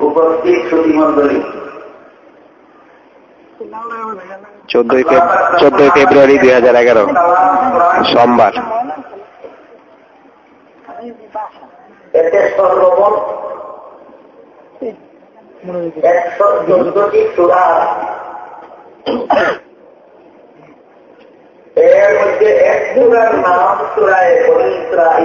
উপস্থিত চোদ্দই চোদ্দই ফেব্রুয়ারি দুই হাজার এগারো সোমবার। এতে সর্বমোট একশো চোদ্দটি চূড়া এর মধ্যে এক চূড়ার নাম চূড়ায় বনিত্রাই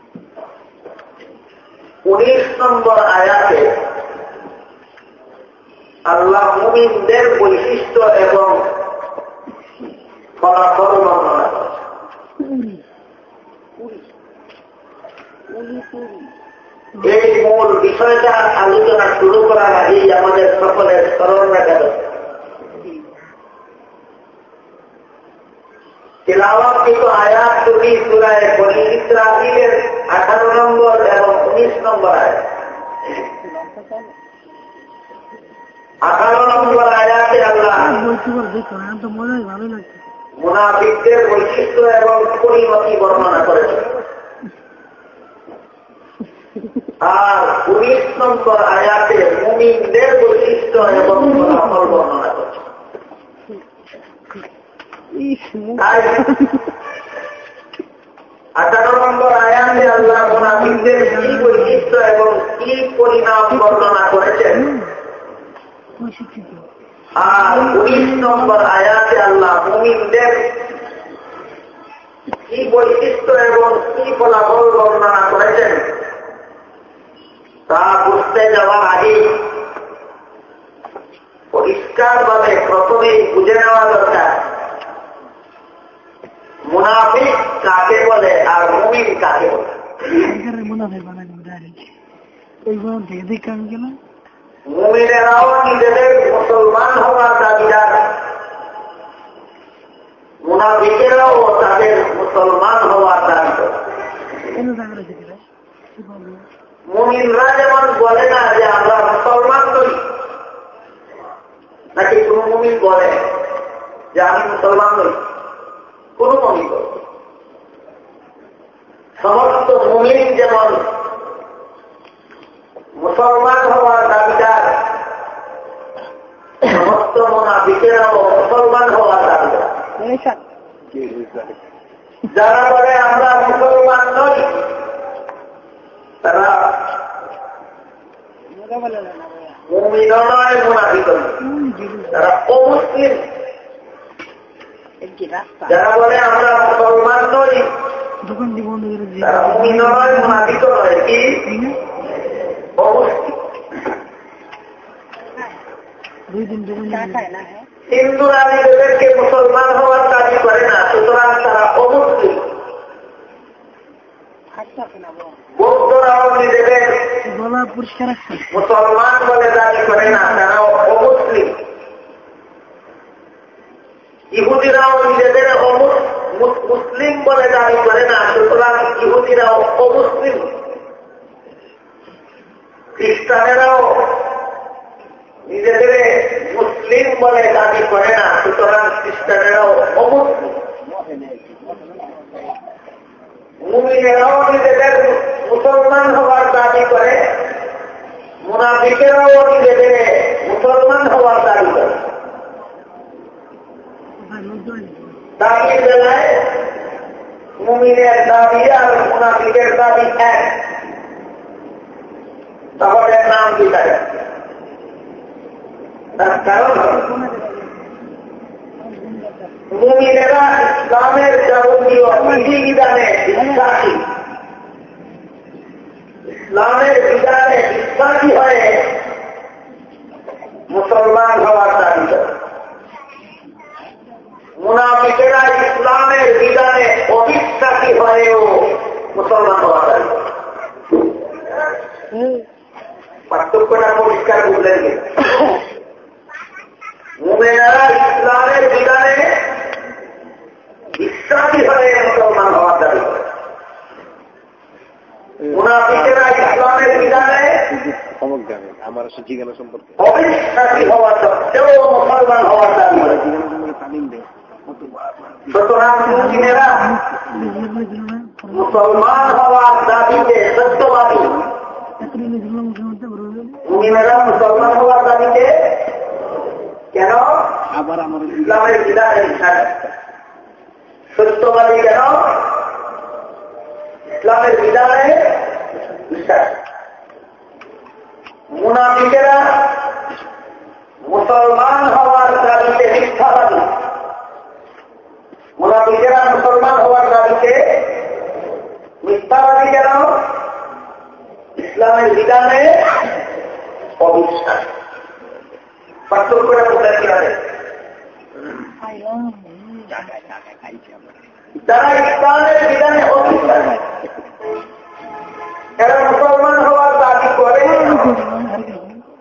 উনিশ নম্বর আয়াতে আল্লাহ মুমিনদের বৈশিষ্ট্য এবং ফলাফল বর্ণনা এই মূল বিষয়টা আলোচনা শুরু করার আগেই আমাদের সকলের স্মরণ রাখা দরকার তেলাওয়াতকৃত আয়াত দুটি সুরায় ইসরাহিলের আঠারো নম্বর এবং উনিশ নম্বর আয়াত। আঠারো নম্বর আয়াতে আল্লাহ মুনাফিকদের বৈশিষ্ট্য এবং পরিণতি বর্ণনা করেছে আর উনিশ নম্বর আয়াতে মুমিনদের বৈশিষ্ট্য এবং ফলাফল বর্ণনা করেছে আঠারো নম্বর আয়াতে আল্লাহ মোনাফিকদের কি বৈশিষ্ট্য এবং কি পরিণাম বর্ণনা করেছেন? আর উনিশ নম্বর আয়াতে আল্লাহ মুমিনদের কি বৈশিষ্ট্য এবং কি ফলাফল বর্ণনা করেছেন? তা বুঝতে যাওয়ার আগে। পরিষ্কারভাবে প্রথমেই বুঝে নেওয়া দরকার। মুনাফিক কাকে বলে আর মুমিন কাকে বলে? মুমিনরা যেমন বলে না যে আমরা মুসলমান নই, নাকি কোন মুমিন বলে যে আমি মুসলমান নই? কোন মমিন বলে সমস্ত মুমিন যেমন মুসলমান হওয়ার দাবিদার সমস্ত মোনাফিকেরাও মুসলমান হওয়ার দাবিদার। যারা বলে আমরা মুসলমান নই তারা মুমিন নয় মুনাফিক তারা অমুসলিম। যারা বলে আমরা মুসলমান নই তারা মুমিন নয় মুনাফিক নয় কি? অমুসলিম হিন্দুরা নিজেদেরকে মুসলমান হওয়ার দাবি করে না সুতরাং তারা অমুসলিম। বৌদ্ধরাও নিজেদের মুসলমান বলে দাবি করে না তারাও অমুসলিম। ইহুদিরাও নিজেদের মুসলিম বলে দাবি করে না, সুতরাং ইহুদিরাও অমুসলিম। খ্রিস্টানেরাও নিজেদের মুসলিম বলে দাবি করে না, সুতরাং খ্রিস্টানেরাও অমুসলিম। মুমিনেরাও নিজেদের মুসলমান হওয়ার দাবি করে, মুনাফিকেরাও নিজেদের মুসলমান হওয়ার দাবি করে। দাবির বেলায় মুমিনের দাবি আর মুনাফিকের দাবি এক। তাহলে নাম কি তার? কারণ মুমিনেরা ইসলামের যাবতীয় বিধি বিধানে বিশ্বাসী। ইসলামের বিধানে বিশ্বাসী হয়ে মুসলমান হওয়ার দাবি করে মুনাফিকেরা ইসলামের বিধানে অবিশ্বাসী হয়েও মুসলমান হওয়া যায়। পার্থক্যটা পরিষ্কার বুঝলেন মুমেনারা ইসলামের বিধানে বিশ্বাসী হয়ে মুসলমান হওয়া যায়। মুনাফিকেরা ইসলামের বিধানে আমার আসলে জিজ্ঞাসা সম্পর্কে অবিশ্বাসী হওয়া সত্ত্বেও মুসলমান হওয়া যায়। জিজ্ঞাসা সম্পর্কে তালিম দেয় সুতরাং মুসলিমেরা মুসলমান হওয়ার দাবিতে সত্যবাদী। মুসলিমেরা মুসলমান হওয়ার দাবিতে কেন? আবার আমার ইসলামের বিধানে সত্যবাদী কেন? ইসলামের বিধানে বিশ্বাস। মুনাফিকেরা মুসলমান হওয়ার দাবিতে মিথ্যাবাদী। মুনাফিকেরা মুসলমান হওয়ার দাবিতে মিথ্যাবাদী কেন? ইসলামের বিধানে অবিশ্বাস। পার্থক্যটা কোথায় কীভাবে? ইসলামের বিধানে অবিশ্বাস, এরা মুসলমান হওয়ার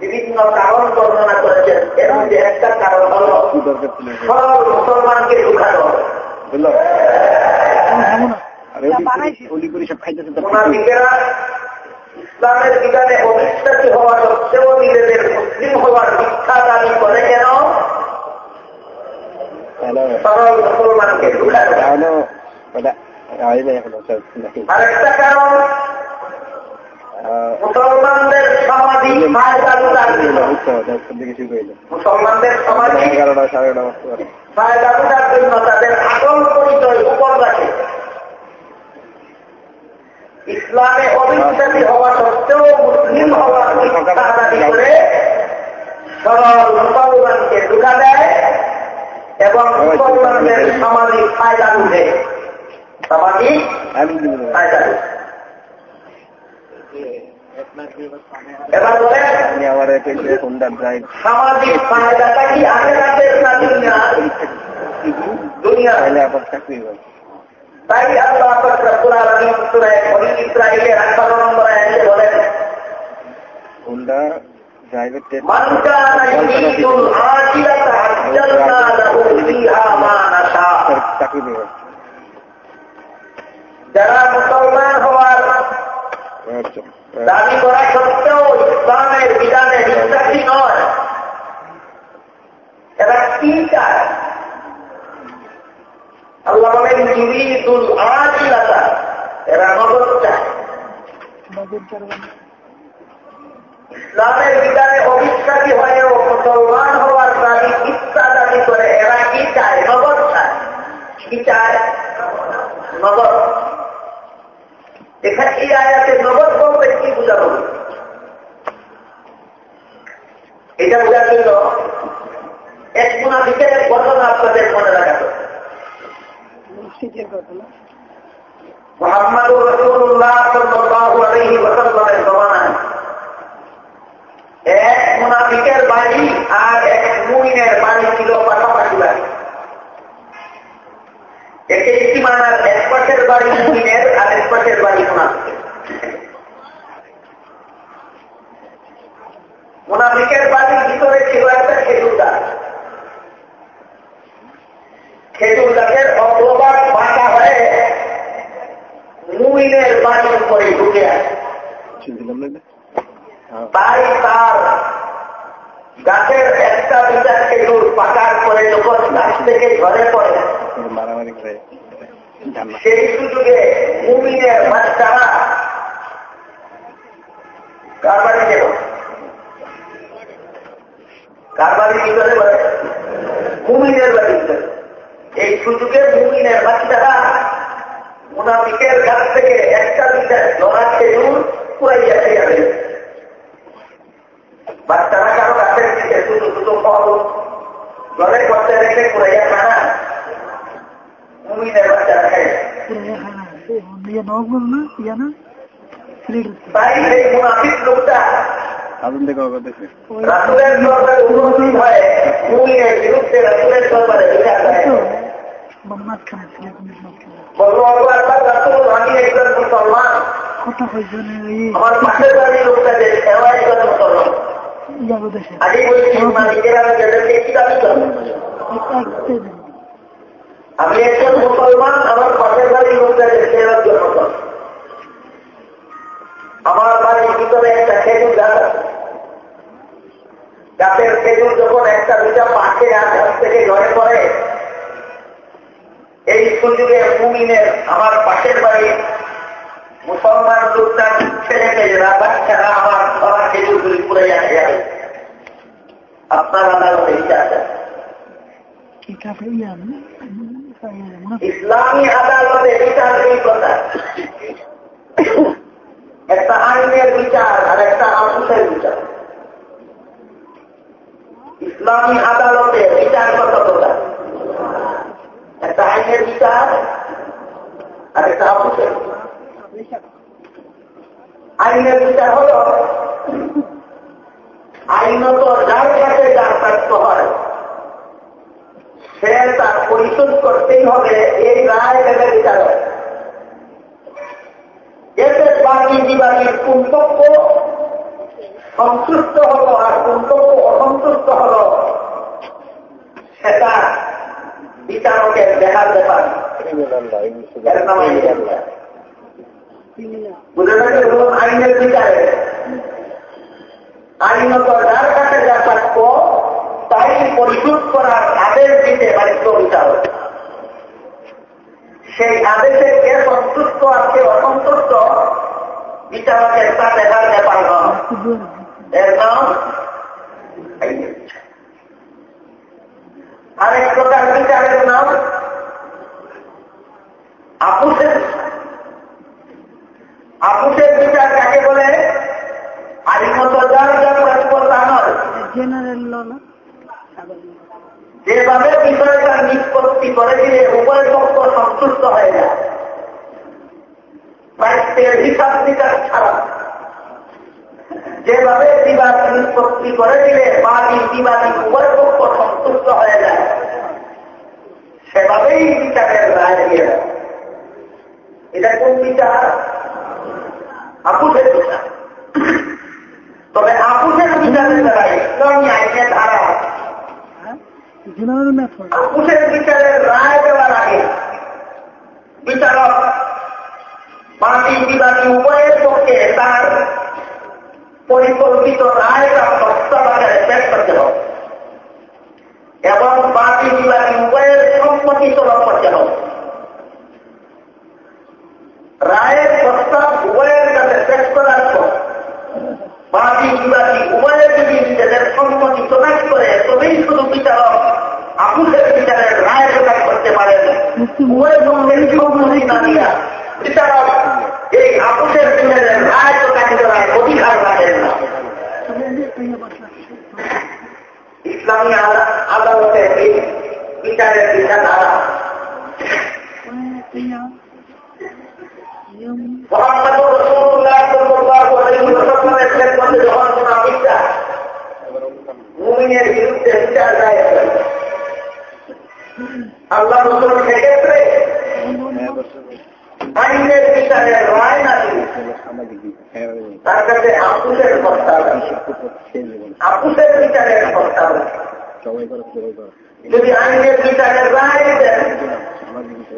বিভিন্ন কারণ বর্ণনা করেছেন। এর মধ্যে একটা কারণ হল সরল মুসলমানকে ঢুকানো ইসলামের বিধানে অবিশ্বাসী হওয়া সত্ত্বেও নিজেদের মুসলিম হওয়ার মিথ্যা দাবি করে কেন? সরল মুসলমানকে ঢুকানো আরেকটা কারণ মুসলমানদের সমাধি মুসলমানদের সমাধি ফায়দার জন্য তাদের আসল পরিচয় উপর রাখে ইসলামে অবিশ্বাসী হওয়া সত্ত্বেও মুসলিম হওয়ার দাবি করে সরল মুসলমানকে ঢুকা দেয় এবং মুসলমানদের সামাজিক ফায়দা উঠে সামাজিক ফায়দা উঠে তাই আল্লাহ রব্বুল আলামিন সূরা বনি ইসরাঈলের 18 নম্বর আয়াতে বলেন হুন্ডা ড্রাইভার কানা ইউরিদুল আখিরাতা আজ্জালনা লাহু ফিহা মা নাশা চাকরি দেবে যারা মুসলমান হওয়ার দাবি করা সত্ত্বেও ইসলামের বিধানে বিশ্বাসী নয়। এরা কি আল্লাহ বলেন ইউরিদুল আখিরাতা। এরা নগদ চায় ইসলামের বিধানে অবিশ্বাসী হয়েও মুসলমান হওয়ার দাবি ইচ্ছা দাবি করে এরা কি চায়? নগদ চায় কি চায়? নগদ এখানে এই আয়াতে নগদ বলতে কি বোঝা হবে এটা বোঝার জন্য এক মুনাফিকের ঘটনা আপনাদের মনে রাখা মোহাম্মদ রসুল্লাহ জমানায় এক মুনাফিকের বাড়ি আর এক মুমিনের বাড়ি ছিল পাশাপাশি। একে ইতিমানার এক পাশের বাড়ি মুমিনের, আর এক পাশের বাড়ি মুনাফিকের। বাড়ির ভিতরে ছিল একটা খেজুর গাছ খেজুর গাছের অগ্রভাগ বাঁকা হয়ে মুমিনের বাড়ির উপরে ঢুকে আছে। তাই তার গাছের একটা দুটা খেজুর পাকার পরে যখন গাছ থেকে ঝরে পড়ে। মারামারি করে সেই সুযোগে মুমিনের বাচ্চারা কার কার মুমিনের বাড়ি এই সুযোগে মুমিনের বাচ্চারা মুনাফিকের কাছ থেকে একটা দুইটা জমা খেজুর পুরাইয়া যাবে বাচ্চারা কারও কাছে দিকে শুধু শুধু ফল ঘরে করতে রেখে পুরাইয়া খানা হয় মুমিনের বিরুদ্ধে রাসুলের দরবারে বিচার দেয় বলব আল্লাহ রাসুল আমি একজন মুসলমান, আমার পাশের বাড়ির লোকটা যে সেবা একজন মুসলমান আগে বলছি মালিকের আমি যাদেরকে কি দাবি করব আমি একজন মুসলমান আমার বাড়ির ভিতরে একটা খেজুর গাছ আছে। গাছের খেজুর যখন একটা দুটা পাখে গাছ থেকে ঘরে পড়ে, এই সুযোগে মুমিনের আমার পাশের বাড়ি মুসলমান লোকটা ছেড়ে ফেলে না বাচ্চারা আমার ধরা খেজুরগুলি পুড়ে যাবে যাবে আপনার আদালতে বিচার দেন। ইসলামী আদালতে বিচার এই কথা। একটা আইনের বিচার আর একটা আপুসের বিচার। ইসলামী আদালতে বিচার কত কথা একটা আইনের বিচার আর একটা আপুসের আইনের বিচার হল, আইনত যার কাছে যার প্রাপ্ত হয় সে তার পরিশোধ করতেই হবে, এই রায় দেবে বিচার এতে বাকি বিবাদীর কুন্তব্য সন্তুষ্ট হল আর কুন্তব্য অসন্তুষ্ট হল সেটা বিচারকের দেখার ব্যাপার। আইনের বিচারে। আইনত যার কাছে যা প্রাপ্য তাই পরিশোধ করার আদেশ দিতে বাণিজ্য বিচারক সেই আদেশে কে সন্তুষ্ট আর কে অসন্তুষ্ট, বিচারকের তা দেখার ব্যাপার নয়। এর নাম। আরেক প্রকার বিচারের নাম আপুসের বিচার। আপুসের বিচার কাকে বলে? আইনত যার যা প্রাপ্য তা নয়। জেনারেল ল না? যেভাবে বিষয়টা নিষ্পত্তি করে দিলে উভয় পক্ষ সন্তুষ্ট হয়ে যায় প্রাচ্যের হিসাব নিকাশ ছাড়া। যেভাবে বিবাদ নিষ্পত্তি করে দিলে বাদী বিবাদী উভয় পক্ষ সন্তুষ্ট হয়ে যায় সেভাবেই বিচারের রায় দিয়ে এটা কোন বিচার? আপুসের বিচার। তবে আপুসের বিচারের দ্বারা ইসলামী আইনের ধারা জেনারেল মেথড বিচারের রায় দেওয়ার আগে বিচারক বাদী বিবাদী উভয়ের পক্ষে তার পরিকল্পিত রায়টা প্রস্তাবাগারে পেশ করতে হবে। এবং বাদী বিবাদী উভয়ের সম্মতি তলব করতে হবে। রায়ের প্রস্তাব উভয়ের কাছে পেশ করার পর বাদী বিবাদী উভয়ের যদি নিজেদের সম্মতি প্রকাশ করে, তবেই শুধু বিচারক আপুসের বিচারের রায় প্রকাশ করতে পারেন উভয় পক্ষের সম্মতি না দিয়া বিচারক এই আপুসের বিচারের রায় প্রকাশ অধিকার রাখেন না। ইসলামী আদালতের এই বিচারের ওয়াসাল্লামের খেদমতে যখন কোন আবিদা মুমিনের বিরুদ্ধে বিচার দায়ের করে। আল্লাহ রসুল সেক্ষেত্রে আইনের বিচারের রায় না তার কাছে আপুসের প্রস্তাব আছে। আপুসের বিচারের প্রস্তাব আছে। যদি আইনের বিচারের রায় দেন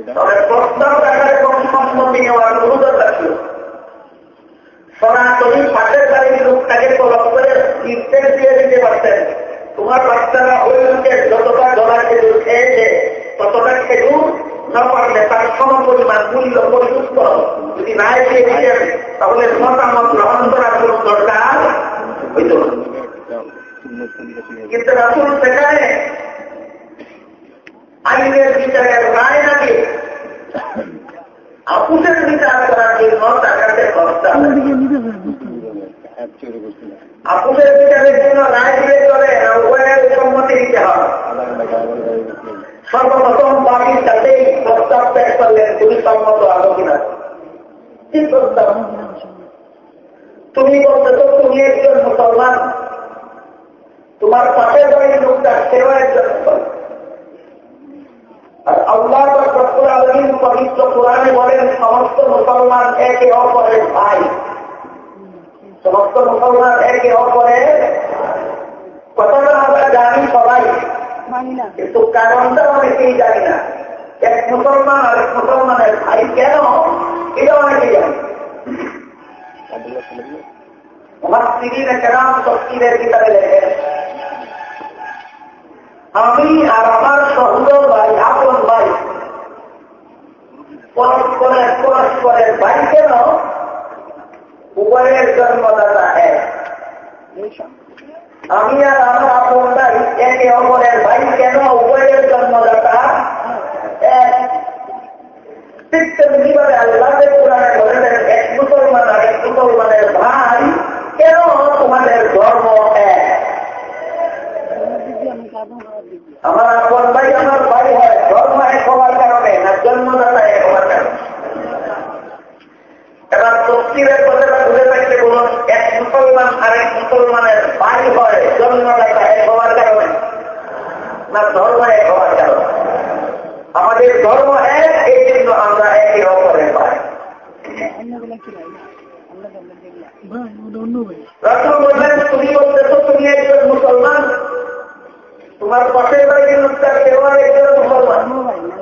তবে প্রস্তাব আকারে কোন সম্মতি নেওয়ার অনুরোধ রাখল সনাতনী পাশের বাড়ির লোকটাকে তলব করে নির্দেশ দিয়ে দিতে পারতেন তোমার বাচ্চারা ওই লোকের যতটা ডলার খেজুর খেয়েছে ততটা খেজুর না পারলে তার সম মূল্য পরিশোধ যদি দিয়ে দিতেন, তাহলে মতামত গ্রহণ করার দরকার না। কিন্তু রাসুল সেখানে আইনের বিচারের রায় নাকি বিচার করার জন্য টাকাতে বিচারের জন্য রায় দিলে চলে না উভয়ের সম্মতি দিতে হয়। সর্বপ্রথম বাড়ির সাথেই প্রস্তাব পেশ করলেন তুমি সম্মত আলো কিনা? কি প্রস্তাব? তুমি বলতেছো তুমি একজন মুসলমান। তোমার পাশের বাড়ির লোকটা সেও একজন আর আল্লাহ আলমিন পবিত্র কোরআনে বলেন, সমস্ত মুসলমান একে অপরের ভাই। সমস্ত মুসলমান একে অপরের কথাটা আমরা জানি সবাই। কিন্তু কারণটা অনেকেই জানি না। এক মুসলমান আর এক মুসলমানের ভাই কেন? এটা জানি। আমার স্ত্রীর কেরাম শক্তিদের ভিতরে লেখেন আমি আর আমার সহোদর ভাই আপন ভাই পরস্পরের পরস্পরের ভাই কেন? উভয়ের জন্মদাতা এক। আমি আর আমার আপন ভাই একে অপরের ভাই কেন? উভয়ের জন্মদাতা। আল্লাহের বলেছেন এক মুসলমান আর এক মুসলমানের ভাই, কেন তোমাদের ধর্ম আমার আপন ভাই আমার ভাই হয়, ধর্ম এক হওয়ার কারণে না জন্মদাতা এক হওয়ার কারণে। এবার কথাটা বলুন এক মুসলমান আর এক মুসলমানের ভাই হয় জন্মদাতা এক হওয়ার কারণে না ধর্ম এক হওয়ার কারণে? আমাদের ধর্ম এক, এই জন্য আমরা একে অপরের একজন মুসলমান। তোমার পাশের বাড়ির একজন মুসলমান?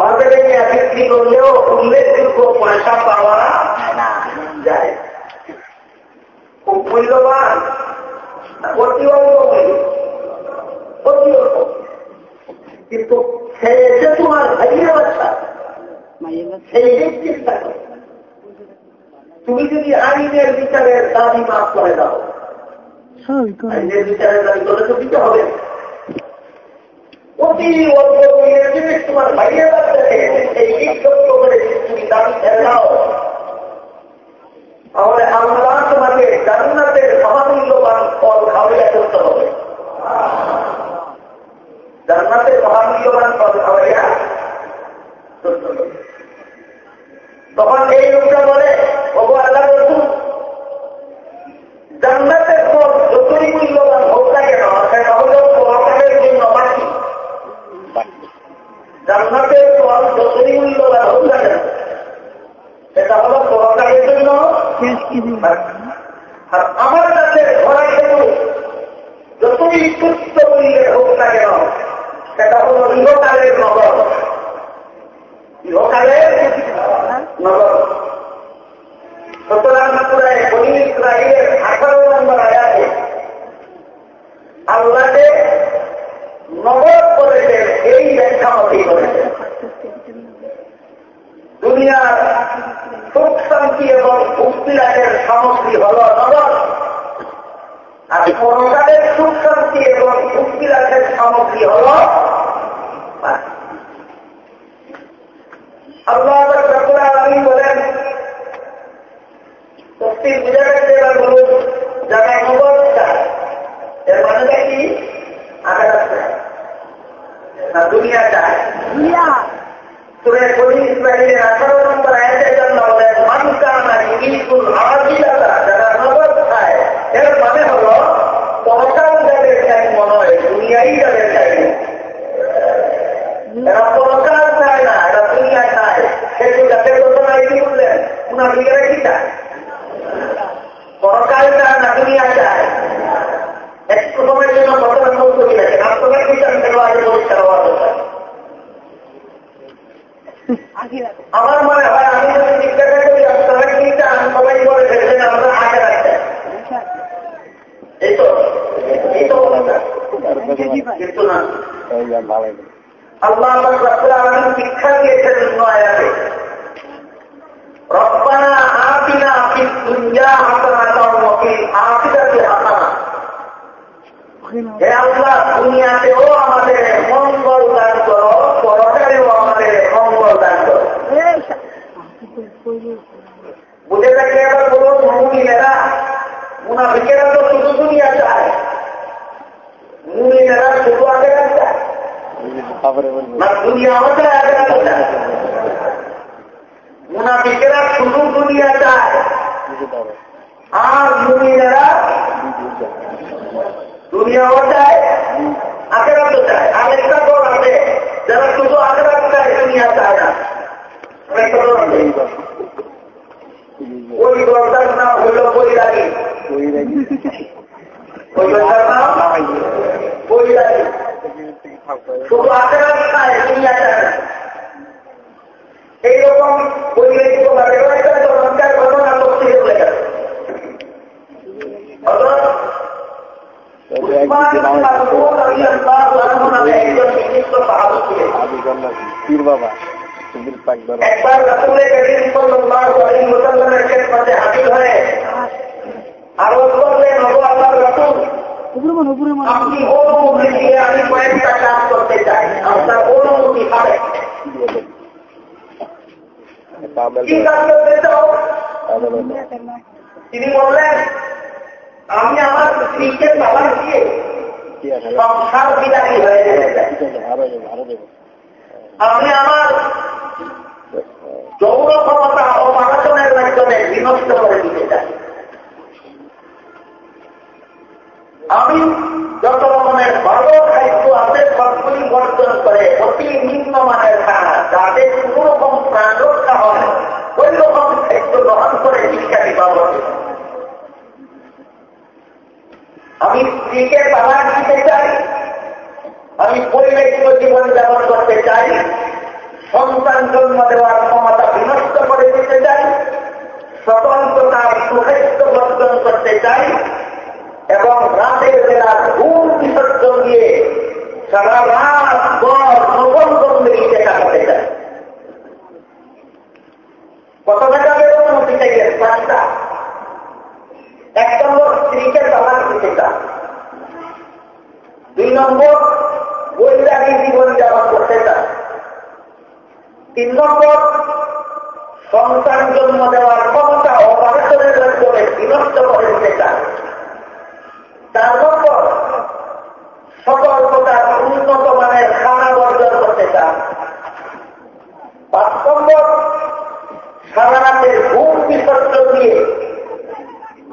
বাজারে নিয়ে বিক্রি করলেও উল্লেখযোগ্য পয়সা পাওয়া যায়। খুব মূল্যবান। অতি অল্প অতি অল্প। কিন্তু সে তোমার ভাইয়ের বাচ্চা সেই দিক চিন্তা করো। তুমি যদি আইনের বিচারের দাবি মাফ করে দাও আইনের বিচারের দাবি করে তো দিতে হবে। অতি অল্প মূল্যের জিনিস তোমার ভাইয়ের বাচ্চাকে এই সত্য করে তুমি দাবি ছেড়ে তাহলে আমরা তোমাকে জান্নাতের মহামূল্যবান ফল খাওয়াইয়া করতে হবে। জান্নাতের মহামূল্যবান ফল খাওয়াইয়া করতে হবে। তখন এই লোকটা বলে এই যে খবরে বলব। না দুনিয়াও চায় আগে চায় মুনাফিকেরা শুধু দুনিয়া চায়। আর মুমিনেরা দুনিয়াও চায় আখেরাত চায়। আরেকটা দল আছে যারা শুধু আখেরাত চায় দুনিয়া চায় না। আরেকটা দল আছে। ওই দলটার নাম হইল বৈরাগী। ওই দলটার নাম বৈরাগী। শুধু আখেরাত চায় দুনিয়া চায় না এইরকম বৈরাগী ভাবে একবার রসুলের হাজির হয়ে ওগো আল্লাহর রাসূল আপনি অনুমতি দিয়ে আমি কয়েকটা কাজ করতে চাই। আপনার অনুমতি হবে? তিনি বললেন আমি আমার স্ত্রীকে তালাক দিয়ে সংসার বিদায়ী হয়ে আমি আমার যৌন ক্ষমতা অপারেশনের মাধ্যমে বিনষ্ট করে দিতে চাই আমি যত রকমের ভালো খাদ্য আছে, সবগুলি বর্জন করে, অতি নিম্নমানের খানা যাদের কোন রকম প্রাণ রক্ষা হয়, ওই রকম খাদ্য গ্রহণ করে শিক্ষা দিবা বলে আমি স্ত্রীকে তালাক দিতে চাই, আমি পরিবেশিত জীবন যাপন করতে চাই, সন্তান জন্ম দেওয়ার ক্ষমতা বিনষ্ট করে দিতে চাই স্বতন্ত্রতার সুখাদ্য বর্জন করতে চাই এবং রাতের বেলা ঘুম বিসর্জন দিয়ে সারা রাত গড় নবম বন্দীতে কাটাতে চাই কত টাকা বেতন হতে চাইলেন পাঁচটা? এক নম্বর স্ত্রীকে তালাক দিতে চায়। দুই নম্বর বৈরাগী জীবন যাপন করতে চায়। তিন নম্বর সন্তান জন্ম দেওয়ার ক্ষমতা অপারেশনের মাধ্যমে বিনষ্ট করে দিতে চায়। চার নম্বর সতর্কতার উন্নত মানের খানা বর্জন করতে চান। পাঁচ নম্বর সারা রাতের ঘুম বিসর্জন দিয়ে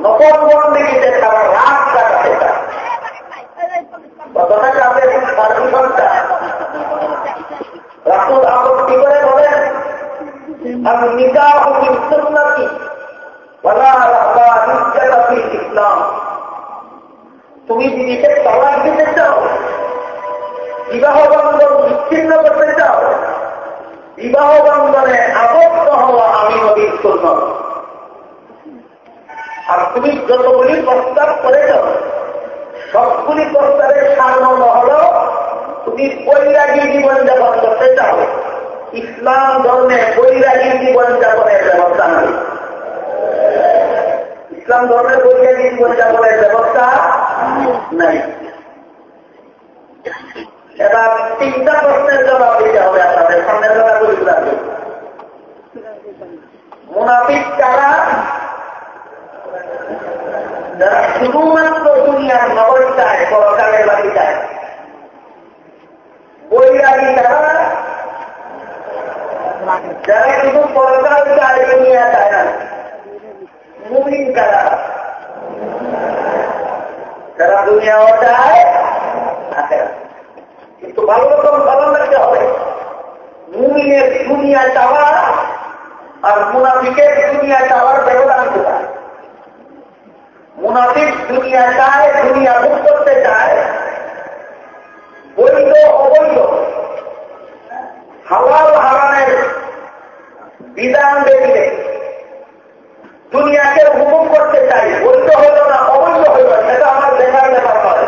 নকল বন্দীতে সারা রাত কাটাতে চান। কতটা চাপে সার্বি ঘণ্টা রাসুল আপত্তি করে বলেন? আমি নিকাহ কি সুন্নতি বলা রাখা নিশ্চয় ইসলাম তুমি নিজেকে তালাক দিতে চাও? বিবাহ বন্ধন বিচ্ছিন্ন করতে চাও? বিবাহ বন্ধনে আবদ্ধ হওয়া আমি নদীর সুন্নত। আর তুমি যতগুলি প্রস্তাব করেছ, সবগুলি প্রস্তাবের সারমর্ম হল, তুমি বৈরাগী জীবনযাপন করতে চাও। ইসলাম ধর্মে বৈরাগী জীবনযাপনের ব্যবস্থা নেই। ইসলাম ধর্মের বৈরাগী জীবনযাপনের ব্যবস্থা নাই এবার তিনটা প্রশ্নের জবাব দিতে হবে আপনাদের। সামনে জবাব করি মুনাফিক কারা? যারা শুধুমাত্র দুনিয়ার নগর চায় পরকালের বাকি চায়। বৈরাগী তারা যারা শুধু পরকাল চায়, দুনিয়া চায় না। মুমিন কারা? যারা দুনিয়াও চায় কিন্তু ভালো রকম ভালো লাগতে হবে। মুমিনের দুনিয়া চাওয়া আর মুনাফিকের দুনিয়া চাওয়ার ব্যবধান কোথায়? মুনাফিক দুনিয়া চায়, দুনিয়া ভোগ করতে চায়। বৈধ, অবৈধ। হালাল হারানের বিধান দেখলে দুনিয়াকে হুকুম করতে চাই বৈধ হইল না অবৈধ হইল সেটা আমার দেখার ব্যাপার হয়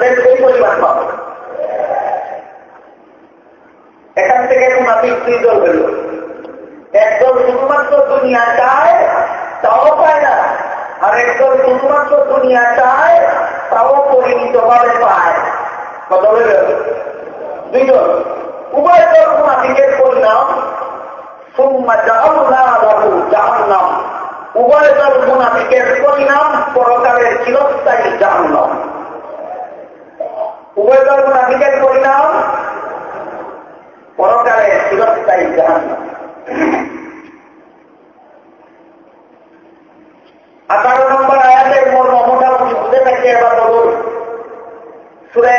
দেন সেই পরিমাণ এখান থেকে দুই একদল শুধুমাত্র দুনিয়া চায়, তাও পায় না। আর একদল শুধুমাত্র দুনিয়া চায়, তাও পরিণত ভাবে পায়। কত হইল দুইজন উভয় দল মুনাফিকের পরিণাম। সুম্মা জাহান্না জাহান্নাম। উভয় দল মুনাফিকের পরিণাম, পরকালের চিরস্থায়ী জাহান্নাম। উভয় দল মুনাফিকের পরিণাম পরকালের চিরস্থায়ী জাহান্নাম আঠারো নম্বর আয়াতের মর্ম মোটামুটি বুঝে থাকি এবার বলুন। সুরে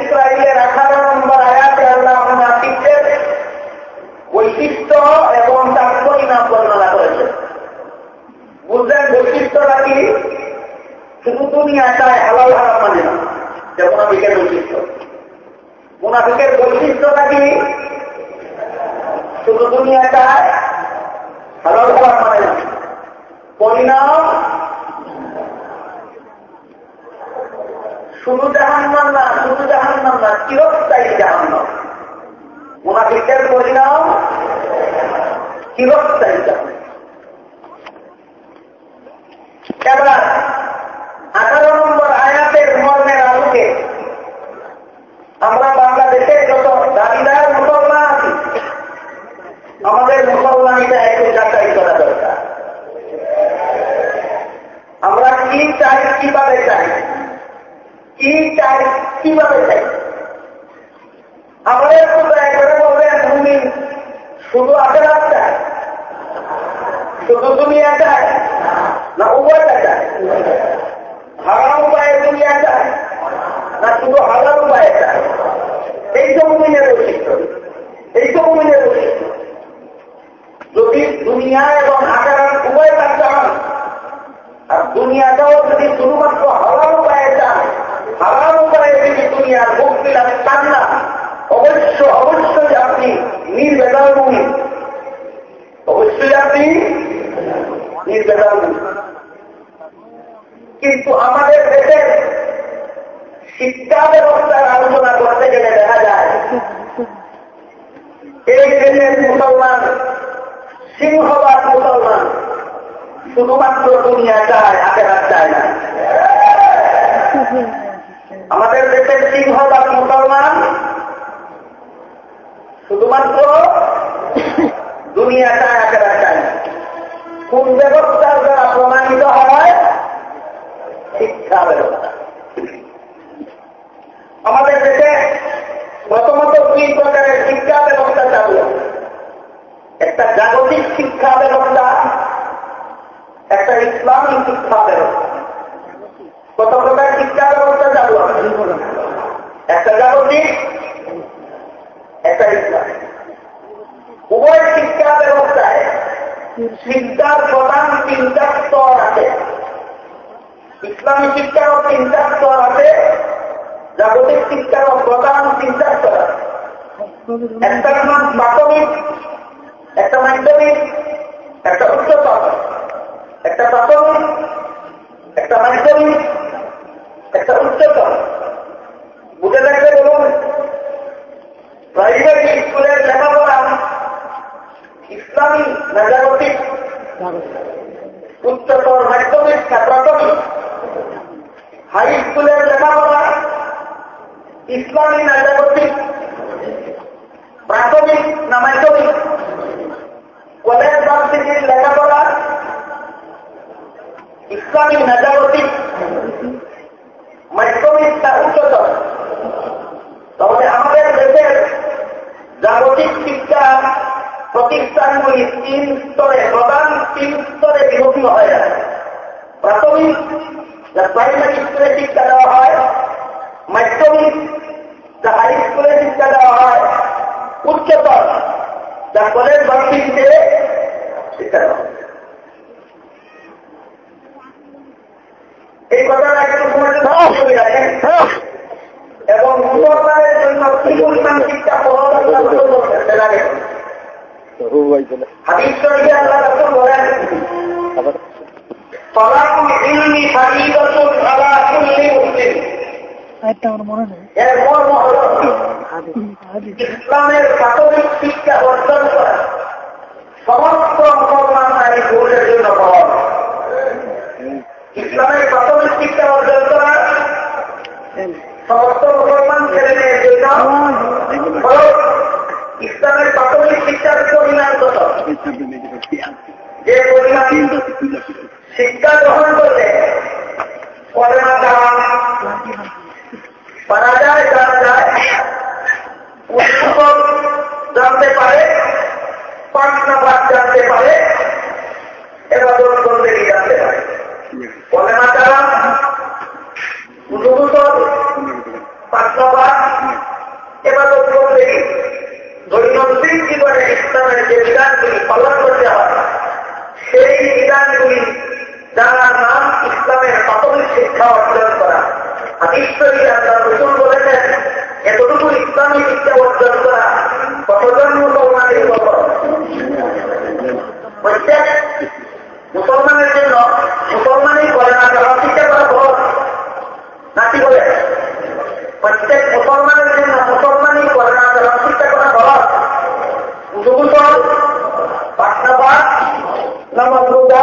ইসরায়েলের আঠারো নম্বর আয়াতে আল্লাহ মুনাফিকদের বৈশিষ্ট্য এবং তার পরিণাম বর্ণনা করেছে বুঝলেন বৈশিষ্ট্যটা কি? শুধু দুনিয়া চায় হালাল হারাম মানে না। যে মুনাফিকের বৈশিষ্ট্য। মুনাফিকের বৈশিষ্ট্যটা কি শুধু দুনিয়া চায় হালাল হারাম মানে না। পরিণাম? শুধু জাহান্নাম না, শুধু জাহান্নাম না, চিরস্থায়ী জাহান্নাম। মুনাফিকের পরিণাম? চিরস্থায়ী জাহান্নাম। এবার আঠারো নম্বর আয়াতের মর্মের আলোকে আমরা বাংলাদেশে যত দাবিদার মুসলমান আছি আমাদের মুসলমানিটা একটু যাচাই করা দরকার। আমরা কি চাই, কীভাবে চাই? কি চাই, কীভাবে চাই? আমাদের তো দয়া করে বলবেন ভূমি শুধু আখেরাত চায় শুধু দুনিয়া চায় না উভয়টা চায় হারাম উপায়ে দুনিয়া চায় না শুধু হারাম উপায়ে চায় এই তো মুমিনের বৈশিষ্ট্য। এই তো মুমিনের বৈশিষ্ট্য। যদি দুনিয়া এবং আকারাত উভয়টা চান আর দুনিয়াটাও যদি শুধুমাত্র হারাম উপায়ে চান হারাম উপায়ে যদি দুনিয়ার মুক্তি লাভ চান না, অবশ্য অবশ্যই আপনি নির্বেদাল মুনি অবশ্যই আপনি নির্বেদাল মুনি কিন্তু আমাদের দেশের শিক্ষা ব্যবস্থার আলোচনা করতে গেলে দেখা যায়, এই দেশের মুসলমান, সিংহবাদ মুসলমান শুধুমাত্র দুনিয়া চায় আখেরাত চায় না। আমাদের দেশের সিংহবাদ মুসলমান শুধুমাত্র দুনিয়া চায় আখেরাত চায় না। কোন ব্যবস্থার দ্বারা প্রমাণিত হয়? শিক্ষা ব্যবস্থা। আমাদের দেশে প্রথমত তিন প্রকারের শিক্ষা ব্যবস্থা চালু। একটা জাগতিক শিক্ষা ব্যবস্থা, একটা ইসলামিক শিক্ষা ব্যবস্থা। কত প্রকার শিক্ষা ব্যবস্থা চালু একটা জাগতিক, একটা ইসলাম উভয় শিক্ষা ব্যবস্থায় চিন্তার প্রধান তিনটা স্তর আছে। ইসলামী শিক্ষারও তিনটা স্তর আছে, জাগতিক শিক্ষারও প্রধান তিনটা স্তর আছে। একটা প্রাথমিক একটা মাধ্যমিক, একটা উচ্চতর, একটা প্রাথমিক, একটা মাধ্যমিক, একটা উচ্চতর। বুঝে থাকলে বলুন প্রাইভেট স্কুলের লেখাপড়া ইসলামী না জাগতিক উচ্চতর মাধ্যমিক না প্রাথমিক। হাই স্কুলের লেখাপড়া, ইসলামী না জাগতিক? প্রাথমিক না মাধ্যমিক? কলেজ ভার্সিটির লেখাপড়া, ইসলামী না জাগতিক? মাধ্যমিক না উচ্চতর? তাহলে আমাদের দেশের জাগতিক শিক্ষা প্রতিষ্ঠানগুলি তিন স্তরে, প্রধান তিন স্তরে বিভক্ত হয়ে যায় প্রাথমিক যা প্রাইমারি স্কুলে শিক্ষা দেওয়া হয় মাধ্যমিক যা হাই স্কুলে শিক্ষা দেওয়া হয় উচ্চতর যা কলেজ ভার্সিটিতে শিক্ষা দেওয়া হয় এই কথাটা একটু রাখেন এবং জন্য কি পরিমাণ শিক্ষা হাদিস আল্লাহ বলেন এর মর্ম হল ইসলামের প্রাথমিক শিক্ষা অর্জন করা। সমস্ত মুসলমান নারী পুরুষের জন্য প্রভাব ইসলামের প্রাথমিক শিক্ষা অর্জন করা। সমস্ত মুসলমান ছেলে মেয়ের জন্য ইসলামের প্রাথমিক শিক্ষার পরিমাণ কত? যে পরিমাণ শিক্ষা গ্রহণ করলে কলেমা পারা যায় জানা যায়। উৎসব জানতে পারে পাঁচ নাম্বার জানতে পারে, এবার করতে কি জানতে পারে। কলেমা দেওয়া উদ্যোগ পাঁচ নাম্বার এবার করতে কি দৈনন্দিন জীবনে ইসলামের যে বিধানগুলি পালন করতে হয়, সেই বিধানগুলি জানার নাম ইসলামের প্রাথমিক শিক্ষা অর্জন করা। হাদিশ্বরী আল্লাহ রসুল বলেছেন, এতটুকু ইসলামী শিক্ষা অর্জন করা কতজন মুসলমানের খবর প্রত্যেক মুসলমানের জন্য মুসলমানই করে না কারণ শিক্ষা করা সহজ নাকি বলে? প্রত্যেক মুসলমানের জন্য মুসলমানই করে না কারণ শিক্ষা করা সহজ নামাজ রোজা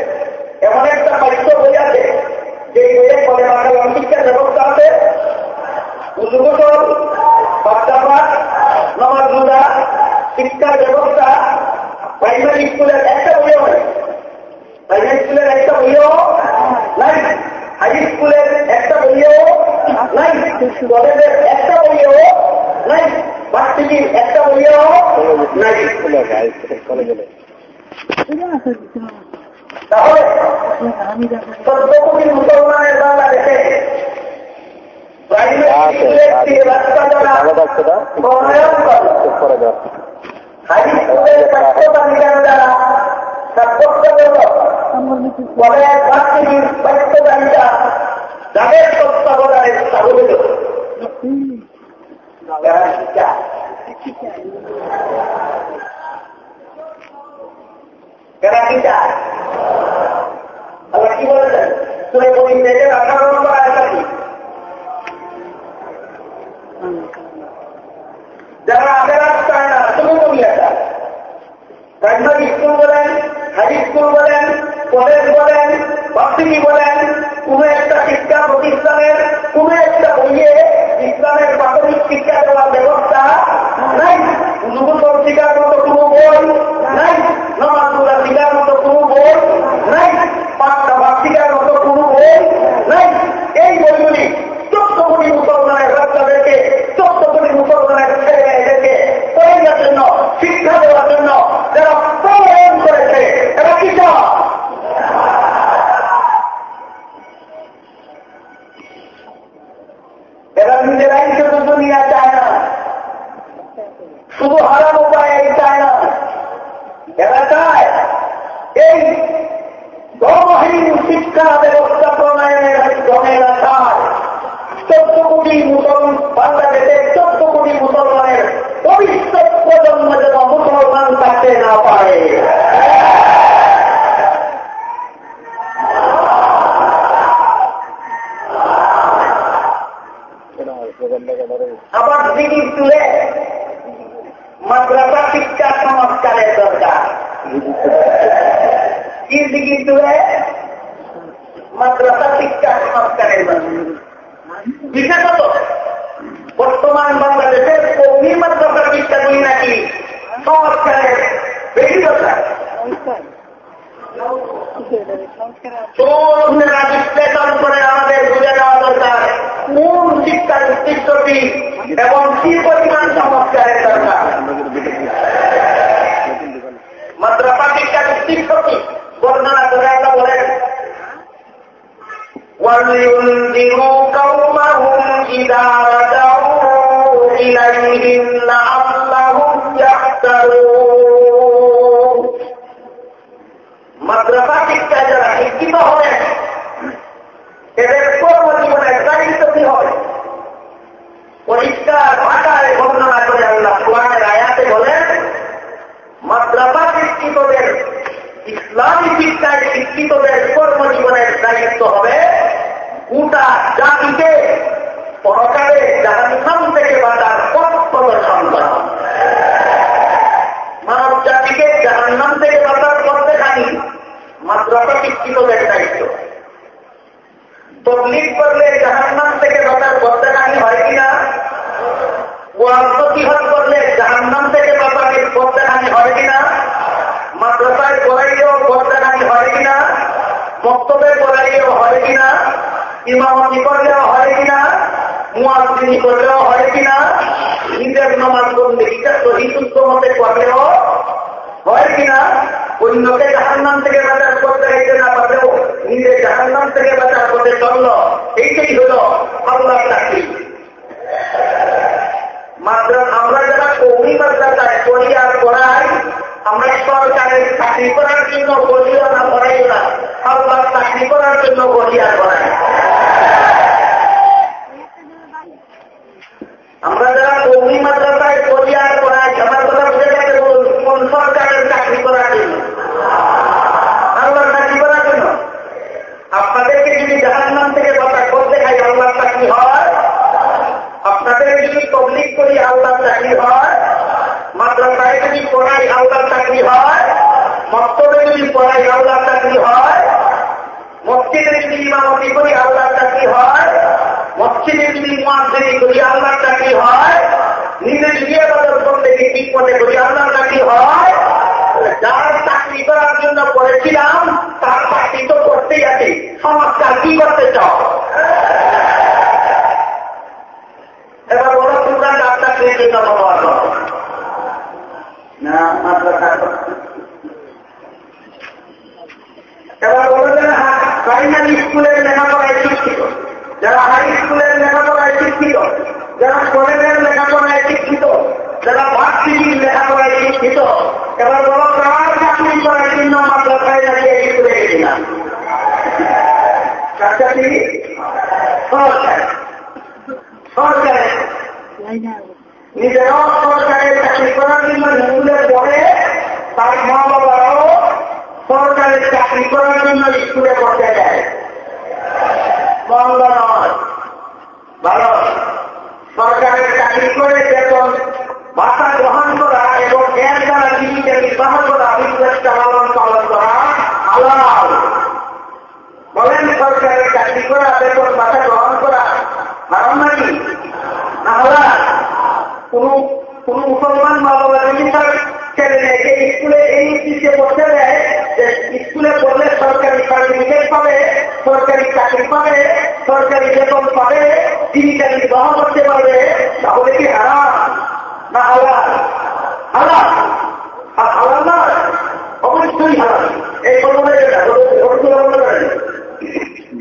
শিক্ষার ব্যবস্থা প্রাইমারি স্কুলের একটা বইও নাই। প্রাইমারি স্কুলের একটা বইও নাই। হাই স্কুলের একটা বইও নাই। কলেজের একটা বইও নাই। ভার্সিটির একটা বইও নাই। তাহলে মুসলমানের বাংলাদেশে প্রাইভেট স্কুলের থেকে দ্বারা প্রণয়ন করল যাদের তত্ত্বাবধানে চালু যারা এরা কি চায় আল্লাহ কি বলেছেন নম্বর আয়তা কি যারা আখেরাত প্রাইমারি স্কুল বলেন, হাই স্কুল বলেন, কলেজ বলেন ভার্সিটি বলেন, কোন একটা শিক্ষা প্রতিষ্ঠানের, কোন একটা বইয়ে ইসলামের প্রাথমিক শিক্ষা দেওয়ার ব্যবস্থা নাই। যুবতর শিকার মতো কোনো বই নাই। নমাজুরা শিকার মতো কোনো বই নাই। পাঁচটা বার্ষিকার মতো কোনো বই নাই। এই বইগুলি শুধু হারাম উপায় এই চায় না। এরা চায়, এই দমহীন শিক্ষা ব্যবস্থা প্রণয়নের জমে চোদ্দ কোটি মুসলমান বাংলাদেশের চোদ্দ কোটি মুসলমানের ভবিষ্যৎ প্রজন্ম যেন মুসলমান তাকে না পায় lọ́kọ̀ kí a kọ̀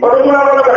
ঘটনা বন্ধ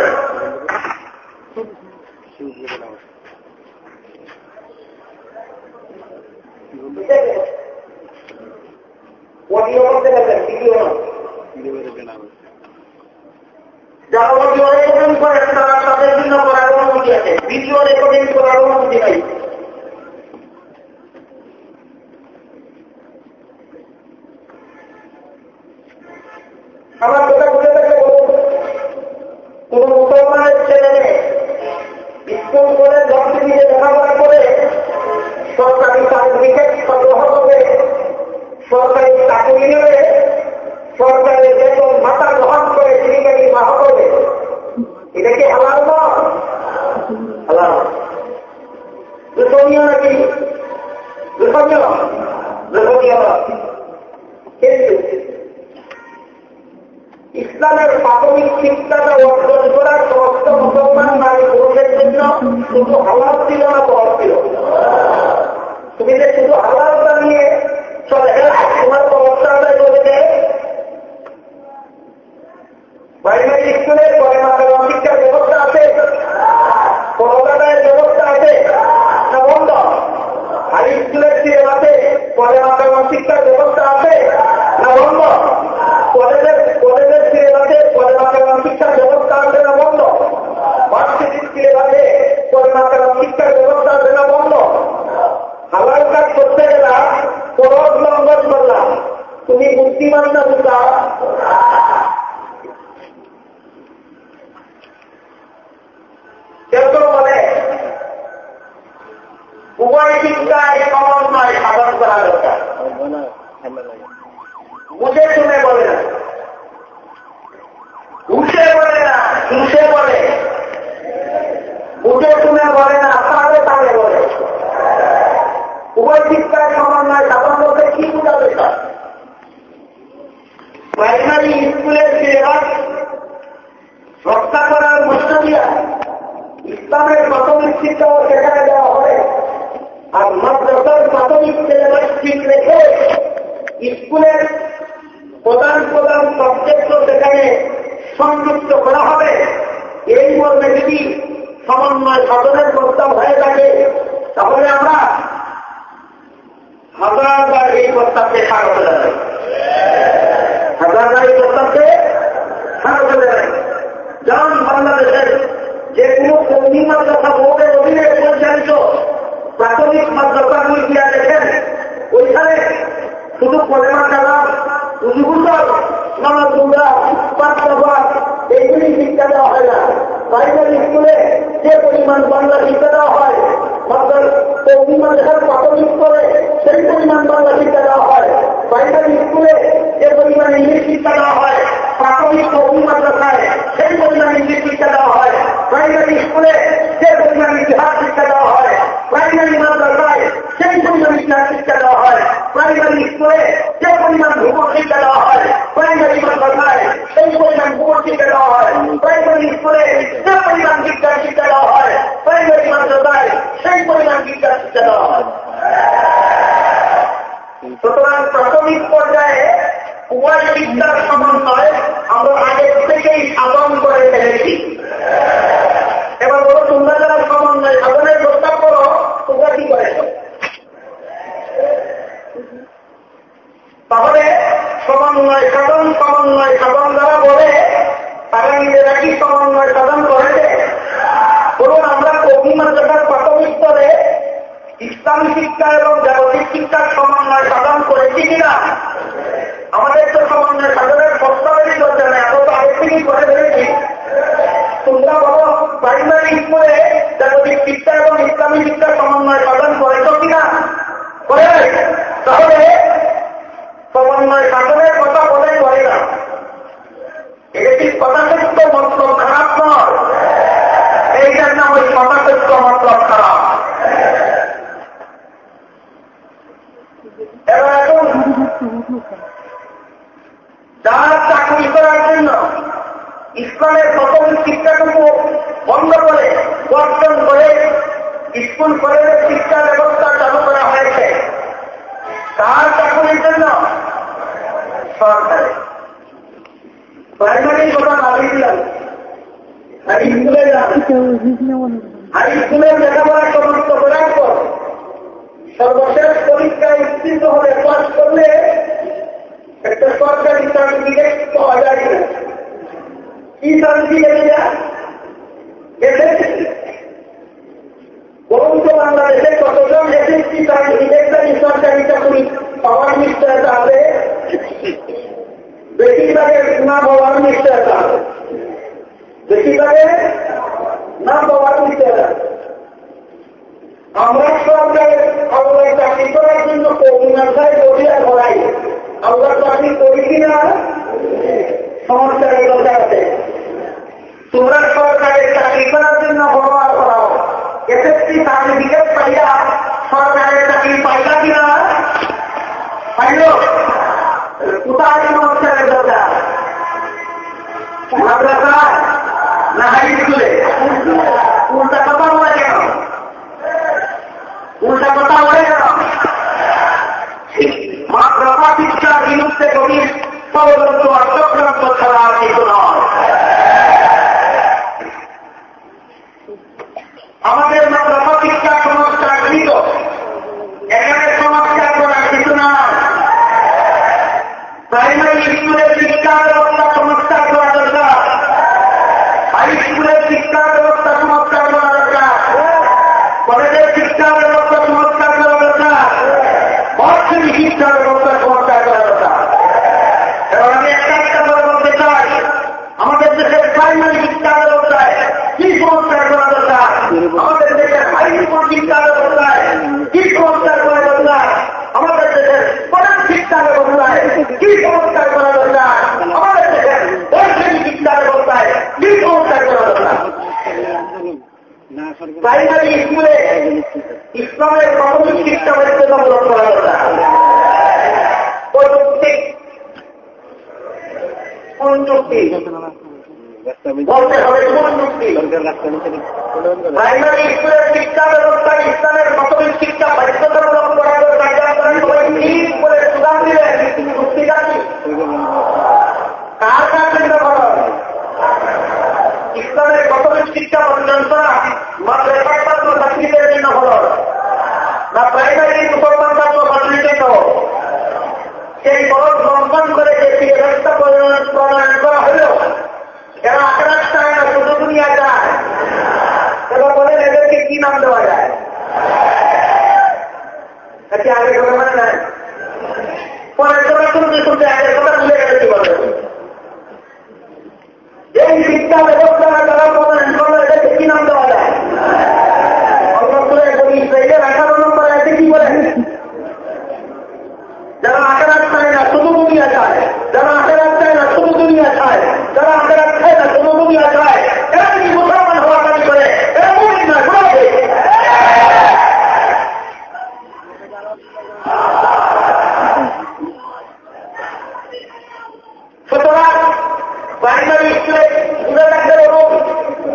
শিক্ষাও সেখানে দেওয়া হয় আর মাদ্রাসার প্রাথমিক সিলেবাস ঠিক রেখে স্কুলের প্রধান প্রধান সাবজেক্ট সেখানে সংযুক্ত করা হবে। এই মর্মে যদি সমন্বয় সাধনের প্রস্তাব হয়ে থাকে, তাহলে আমরা হাজারবার এই প্রস্তাবকে স্বাগত জানাই। হাজারবার এই প্রস্তাবকে স্বাগত জানাই। যেমন বাংলাদেশের যে কোনো কর্মী মাদ্রাসা বোর্ডের অধীনে পরিচালিত, প্রাথমিক মাদ্রাসাগুলি দিয়া দেখেন? ওইখানে শুধু কলেমা কালাম পাঁচটাবাদ এইগুলি শিক্ষা দেওয়া হয় না। প্রাইমারি স্কুলে যে পরিমাণ বাংলা শিক্ষা দেওয়া হয় মাদ্রাসার প্রাথমিক স্তরে সেই পরিমাণ বাংলা শিক্ষা দেওয়া হয়। প্রাইমারি স্কুলে যে পরিমাণ ইংলিশ শিক্ষা দেওয়া হয় প্রাথমিক কর্মী মাদ্রাসায় সেই পরিমাণ ইংলিশ শিক্ষা দেওয়া হয়। প্রাইমারি স্কুলে যে পরিমাণ ইতিহাস শিক্ষা দেওয়া হয় প্রাইমারি মাদ্রাসায় সেই পরিমাণ ইতিহাস শিক্ষা দেওয়া হয়। প্রাইমারি স্কুলে যে পরিমাণ ভূগোল শিক্ষা দেওয়া হয় প্রাইমারি মাদ্রাসায় সেই পরিমাণ ভূগোল শিক্ষা দেওয়া হয়। প্রাইমারি স্কুলে যে পরিমাণ বিজ্ঞান শিক্ষা দেওয়া হয় প্রাইমারি মাদ্রাসায় সেই পরিমাণ বিজ্ঞান শিক্ষা দেওয়া হয়। সুতরাং প্রাথমিক পর্যায়ে উভয় শিক্ষার সমন্বয় আমরা আগে থেকেই সাধন করে ফেলেছি। এবার বলো, তোমরা যারা সমন্বয় সাধনের প্রস্তাব করো, তোমরা কি করে তাহলে সমন্বয় সাধন সমন্বয় সাধন যারা বলে, তারা নিজেরা কি সমন্বয় সাধন করে বলুন, আমরা কবি মাদ্রাসার প্রাথমিক স্তরে ইসলামী শিক্ষা এবং জাগতিক শিক্ষার সমন্বয় সাধন করেছি কিনা? আমাদের তো সমন্বয় সাধনের প্রস্তাবেরই দরকার নেই আমরা তো আগে থেকেই করে ফেলেছি তোমরা বলো প্রাইমারি স্কুলে জাগতিক শিক্ষা এবং ইসলামী শিক্ষার সমন্বয় সাধন করেছ কিনা? করে তাহলে সমন্বয় সাধনের কথা বলে করে না। এটি কথা কথাসত্য মতলব? খারাপ নয়। এইটার নাম ওই কথাসত্য কি সংস্কার করা দরকার? আমাদের দেশের বৈজ্ঞানিক শিক্ষা ব্যবস্থায় কি সংস্কার করা দরকার? প্রাইমারি স্কুলে ইসলামের প্রাথমিক শিক্ষা বাধ্যতামূলক করা দরকার। প্রযুক্তি প্রাইমারি স্কুলের শিক্ষা ব্যবস্থা ইসলামের প্রাথমিক শিক্ষা বাধ্যতামূলক করা দরকার সবাই ঠিক করে সুদান দিলেন যুক্তিটা কি কার কার চিন্তা করা ইসলামের প্রাথমিক শিক্ষা পর্যন্ত ছাত্রীদের জন্য হল? না প্রাইমারি মুসলমান ছাত্র ছাত্রীদের সেই বরফ লঙ্ঘন করে যে ব্যবস্থা প্রণয়ন করা হল, এরা আখরাত চায় না শুধু দুনিয়া যায়। এবার বলেন এদেরকে কি নাম দেওয়া যায়? আগে মানে নাই? যারা প্রণয়ন করল না শুধু দুনিয়া চায় যারা আখেরাত চায় না শুধু দুনিয়া চায় এরা কি মুসলমান হওয়া দাবি করে এরা মুমিন না ঘুরাবে সুতরাং প্রাইমারি স্কুলে ঘুরে থাকতে বলুন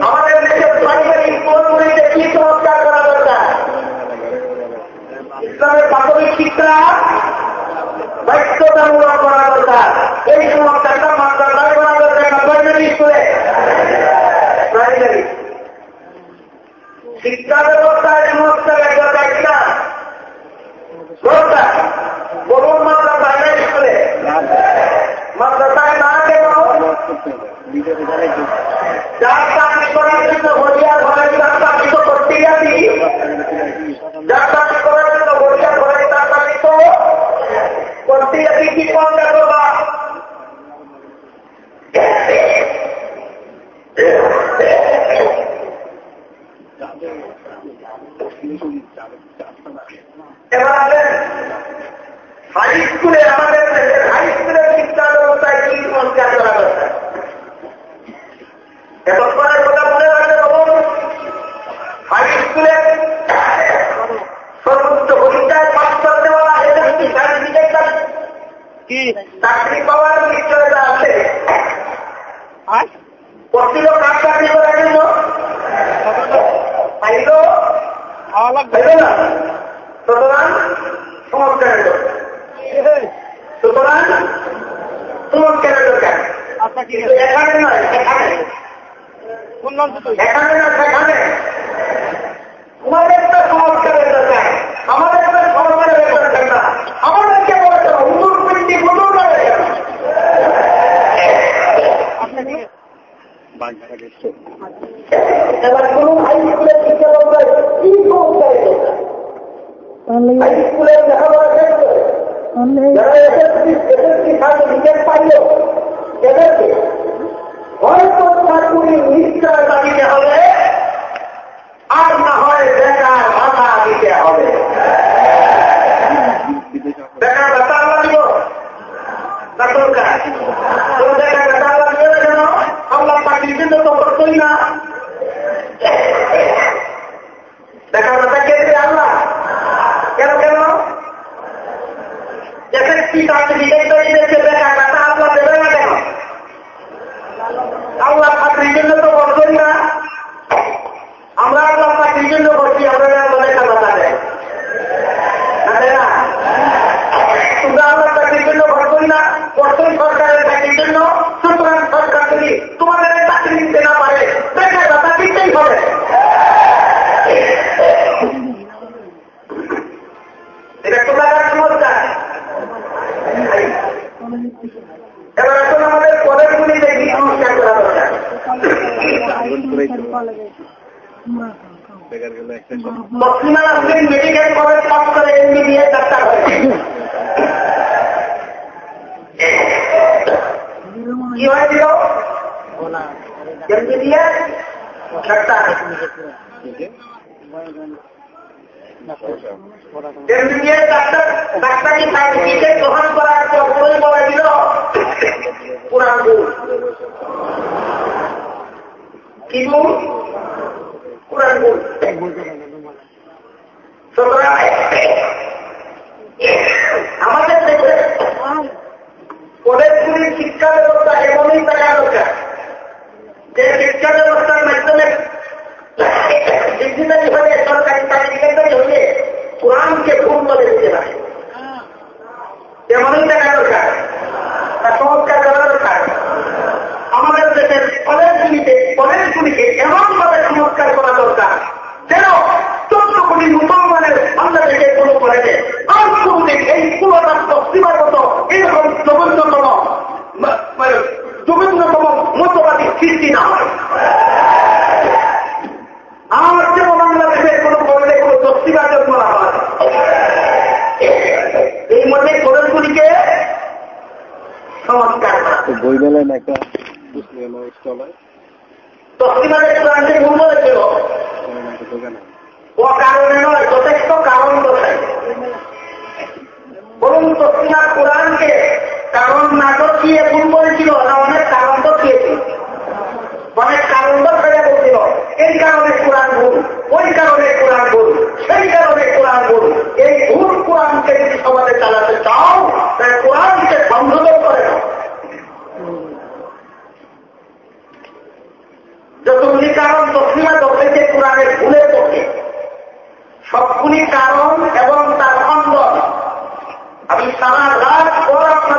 আমাদের দেশের প্রাইমারি স্কুলগুলিতে কি সংস্কার করা দরকার ইসলামের প্রাথমিক শিক্ষা বাধ্যতামূলক করা দরকার। এই সংস্কারটা মাদ্রাসায় করা দরকার না প্রাইমারি স্কুলে। প্রাইমারি শিক্ষা সংস্কারের দরকার কিনা দরকার বলুন মাত্র প্রাইমারি স্কুলে। না কেন? করার জন্য হরিয়ার ঘরে তার চাকরি তো করতেই আছি যার চাকরি বক্সিমাল আপনি মেডিকেল কলেজ পাস করে এমবিবিএস ডাক্তার কি হয়েছিল এমবিবিএস ডাক্তার এমবিবিএস ডাক্তার ডাক্তারি সার্টিফিকেট গ্রহণ করার পর বই বলে দিল পুরান কি পুরান আমাদের দেশে অনেকগুলি শিক্ষা ব্যবস্থা এমনই থাকা দরকার। যে শিক্ষা ব্যবস্থার মাধ্যমে ডিজিটালি হলে সরকারি সার্টিফিকেটই হলে কোরআনকে ভুল বলে দিতে পারে এমনই থাকা দরকার তা সংস্কার করা দরকার। আমাদের দেশের কলেজগুলিতে কলেজগুলিকে এমনভাবে সংস্কার করা দরকার যেন চোদ্দ কোটি মুসলমানের বাংলাদেশে কোনো কলেজে আর কোনদিন এই তসলিমার মতো এরকম জঘন্যতম মানে জঘন্যতম মতবাদী সৃষ্টি না হয়। আমার যেন বাংলাদেশের কোন কলেজে কোনো জন্ম না হয়। এই মধ্যে কলেজগুলিকে সংস্কার করা। বই মেলায় একটা ও নয়, যথেষ্ট কারণ দোষায় বরং তসলিমার কোরআনকে না না কোরআন ভুল, ওই কারণে কোরআন ভুল, সেই এই ভুল কোরআনকে যদি সমাজে চালাতে চাও, তাহলে কোরআনকে সংশোধন করে দাও। যতগুলি কারণ তসলিমা দক্ষিণে কোরআনের ভুলের পক্ষে সবগুলি কারণ এবং তার খণ্ডন আমি সারা রাত পর আপনাদেরকে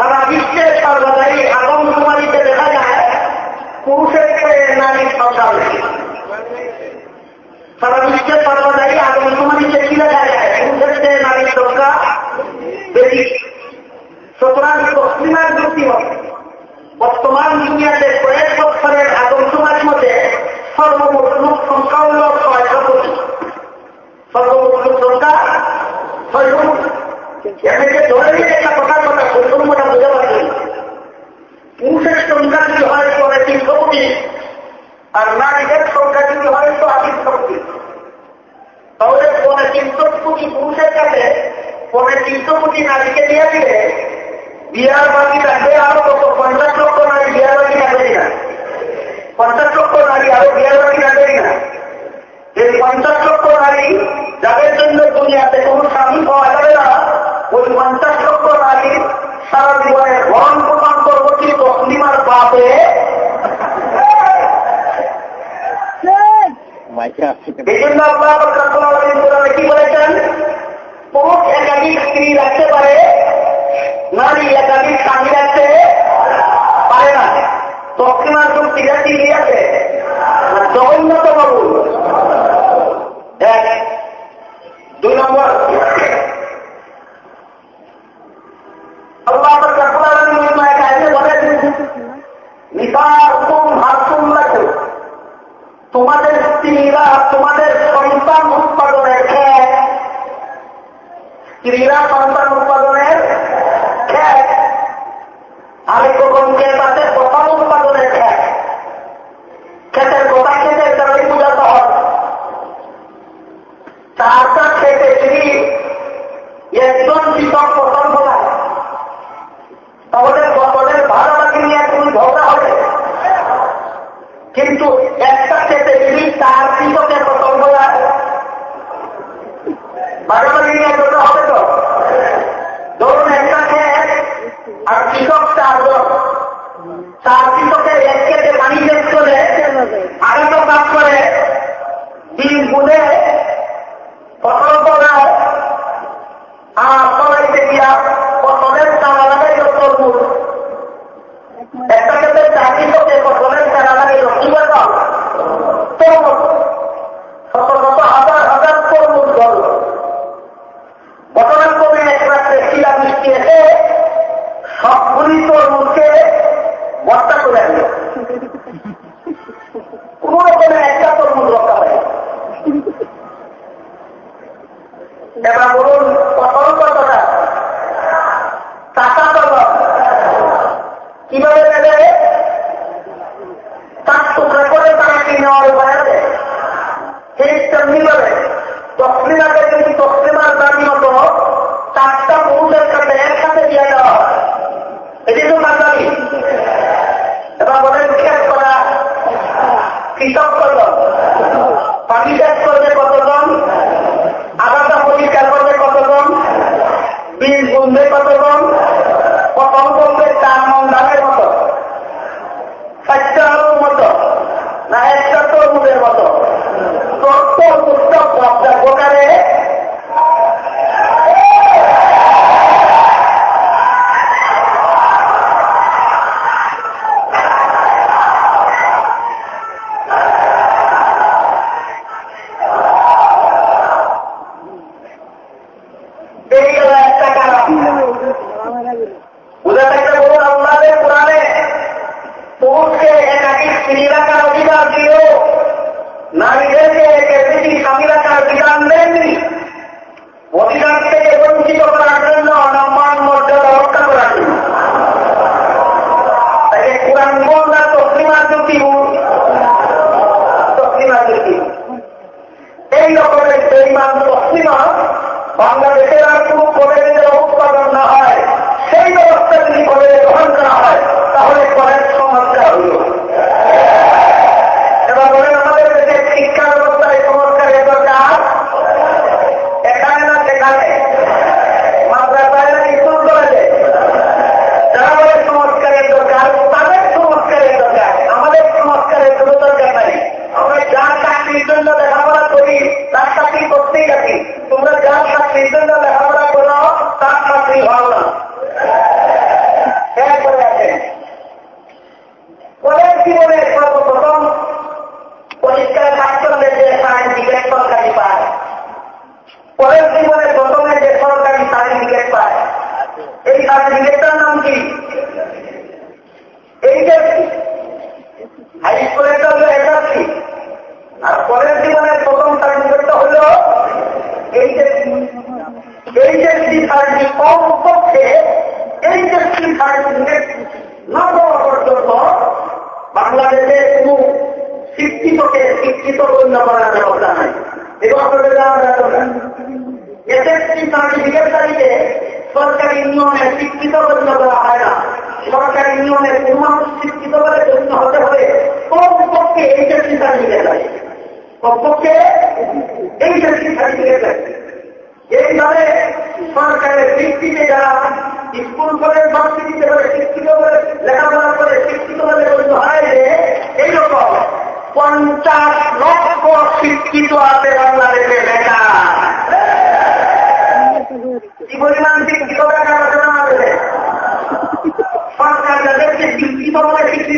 সারা বিশ্বে সর্বদাই আগম কুমারীতে দেখা যায়, পুরুষের চেয়ে নারীর সংখ্যা বেশি। সারা বিশ্বে সর্বদাই আগম কুমারীতে কি দেখা যায়, পুরুষের চেয়ে নারীর সংখ্যা বেশি। সুতরাং পশ্চিমার যুক্তি হবে বর্তমান দুনিয়াতে কয়েক বছরের আগমসমার মধ্যে সর্বমোট লোক সংখ্যা হল ছয়শো কোটি সর্বমোট লোক সংখ্যা ছয়শো কোটি এখানে ধরে নিয়ে একটা কথার কথা সম্পূর্ণটা বোঝা পারছি পুরুষের সংখ্যা যদি হয় পরে তিনশো কোটি, আর নারীদের সংখ্যা যদি হয় তো আশিশো কোটি। তাহলে পরে তিনশো পুরুষের কাছে, পরে তিনশো কোটি নারীকে দিয়ে দিলে, বিয়ার বাকি থাকবে আরও কত? পঞ্চাশ লক্ষ নারী বিয়ার বাকি থাকবে কিনা? পঞ্চাশ লক্ষ নারী আরও বিয়ার বাকি থাকবে কিনা? এই পঞ্চাশ লক্ষ নারী যাদের জন্য দুনিয়াতে কোনো স্বামী পাওয়া যাবে না ওই পঞ্চাশ লক্ষ নারী সারা জীবনে ভরণ পোষণ করব কি তসলিমার আল্লাহ রাব্বুল কি বলেছেন? পুরুষ একাধিক স্ত্রী রাখতে পারে নারী একাধিক স্বামী রাখতে পারে না। তৎক্ষণাৎ যুক্তিটা তিনি আছে। জগন্নাথ বাবু এক দুই নম্বর আল্লাহ রাব্বুল আলামিন এই আয়াতে বলেন নিসারকুম হারকুম লাকুম তোমাদের স্ত্রীরা তোমাদের সন্তান উৎপাদনের স্ত্রীরা সন্তান উৎপাদনের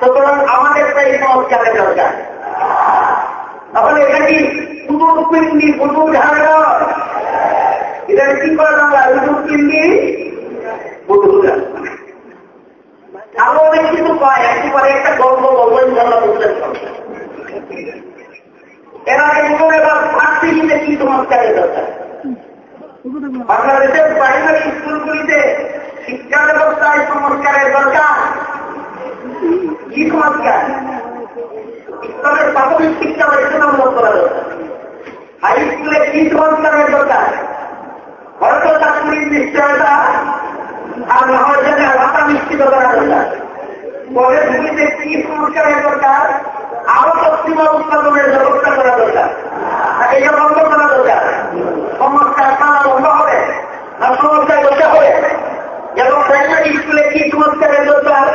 সুতরাং আমাদের সেই সংস্কারের দরকার। তাহলে এটা কি পুতুল পিন্ডি পুতুল ঝাড়া এটা কি করে আমরা পুতুল পিন্ডি আরও অনেক কিছু পায় একটু গল্প বুঝলেন এর বলুন এবার ভার্সিটিতে কি সংস্কারের দরকার? বাংলাদেশের প্রাইমারি স্কুলগুলিতে শিক্ষা ব্যবস্থায় সংস্কারের দরকার। কি সংস্কার ইসলামের প্রাথমিক শিক্ষা ব্যবস্থা উন্নত করা দরকার হাই স্কুলে কি সংস্কারের দরকার? হয়তো চাকরির নিশ্চয়তা আর হয় ভাষা নিশ্চিত করা দরকার। কলেজগুলিতে কি সংস্কারের দরকার? আরও পশ্চিমা উৎপাদনের ব্যবস্থা করা দরকার। এটা বন্ধ করা দরকার। সংস্কার খানা বন্ধ হবে না সংস্কার করতে হবে যেমন প্রাইমারি স্কুলে কি সংস্কারের দরকার?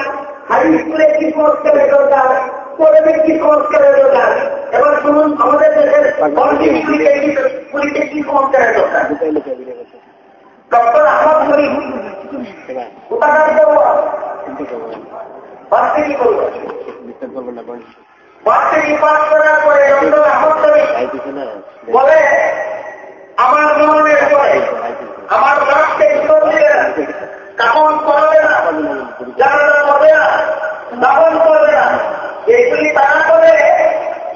হাই স্কুলে কি সংস্কারের দরকার? কলেজে কি সংস্কারের দরকার? এবার শুনুন, আমাদের দেশের কি সংস্কারের দরকার? করার পরে বলে, আমার মনের পরে, আমার রাষ্ট্রে কাপন করবে না। জানাজা করবে না। দাপন করবে না। এগুলি তারা করে,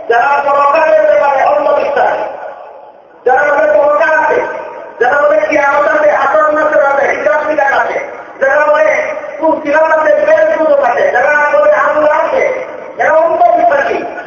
যারা পরকালের ব্যাপারে অন্ধবিশ্বাস। যারা বলে পরকাল আছে, যারা বলে কি আমাদের নাচের আছে হিসাব বিধান আছে, যারা বলে কোন সিলাবাসে বেশ সুযোগ আছে, যারা বলে আল্লাহ আছে এরা অন্ধবিশ্বাসী।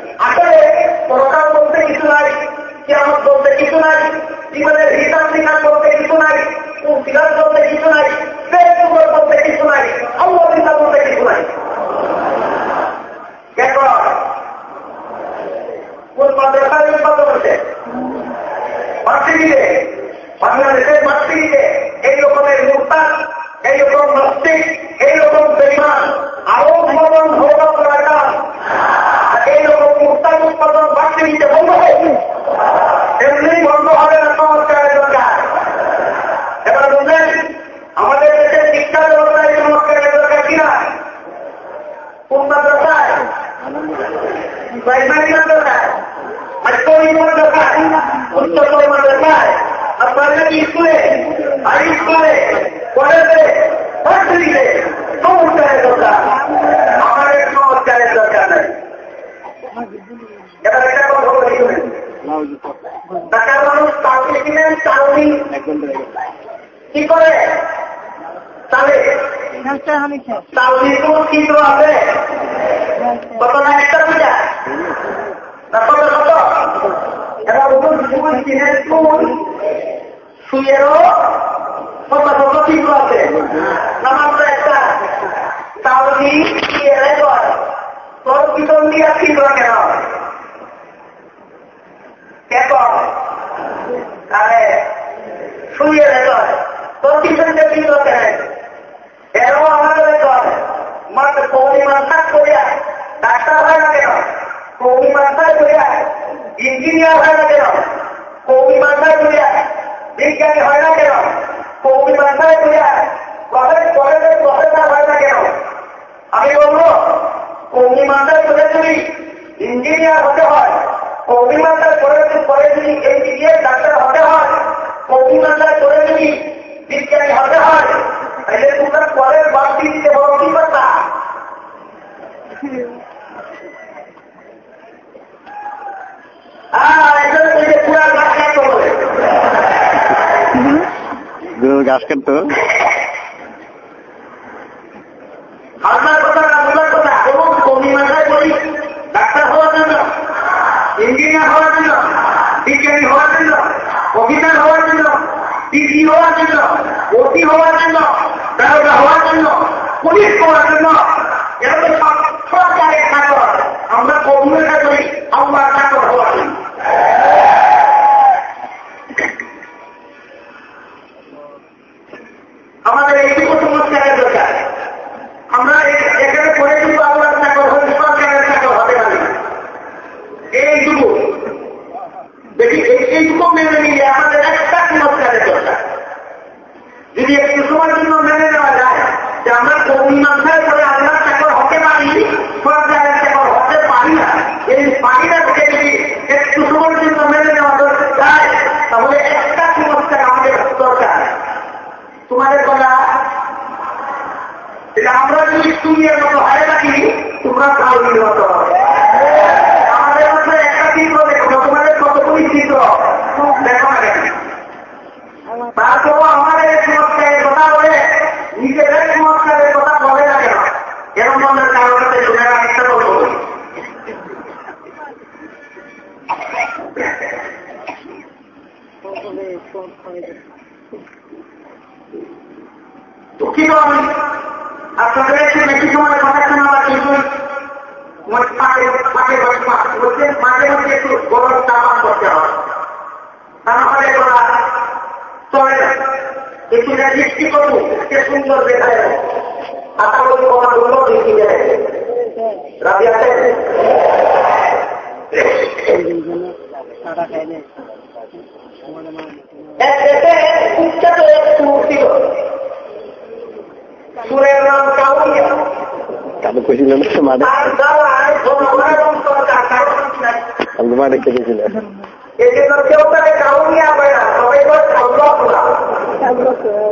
আজকের তো?